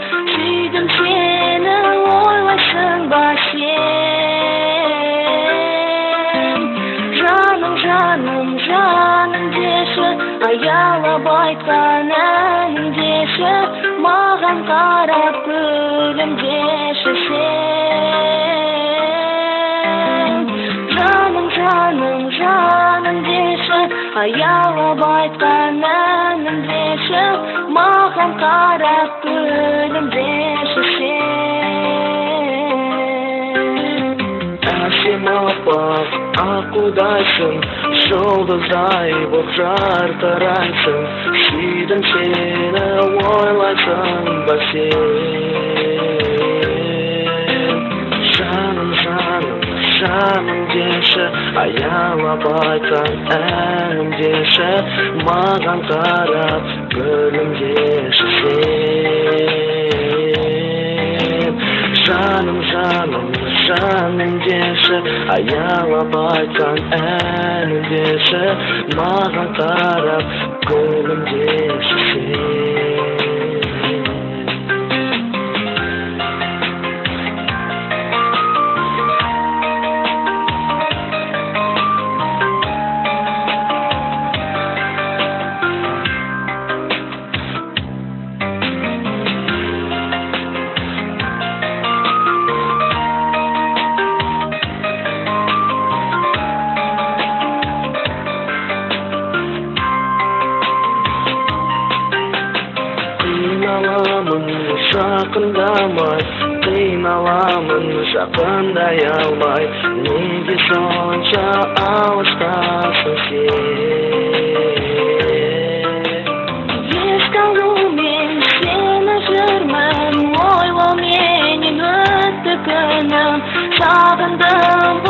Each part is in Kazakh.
сөзің сүйдім сені ойлайсың ба сен жаным жаным жаным деші аялап айтқан әнім деші маған қарап күлімдеші сен жаным жаным жаным деші аялап айтқан әнім деші маған қарап күлімдеші сен әсем аппақ аққудайсың жұлдыздай боп жарқырайсың сүйдім сені ойлайсың ба сен жаным жаным жаным деші аялап айтқан әнім деші маған қарап күлімдеші сен жаным жаным жаным деші аялап айтқан деші маған қарап қиналамын жақындамай қиналамын жақындай алмай неге сонша алыстасың сен сені жүрмін өтті күнім сағындым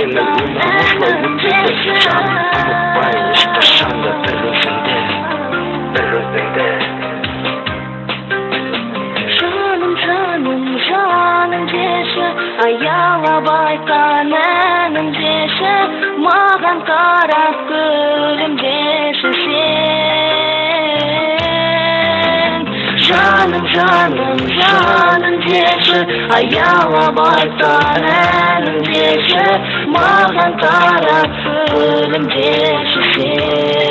жаным бір өзіңді жаным жаным жаным деші маған қарап күлімдеші сен жаным жаным жаным деші аялап айтар әнімдеші маған қарап күлімдеші сен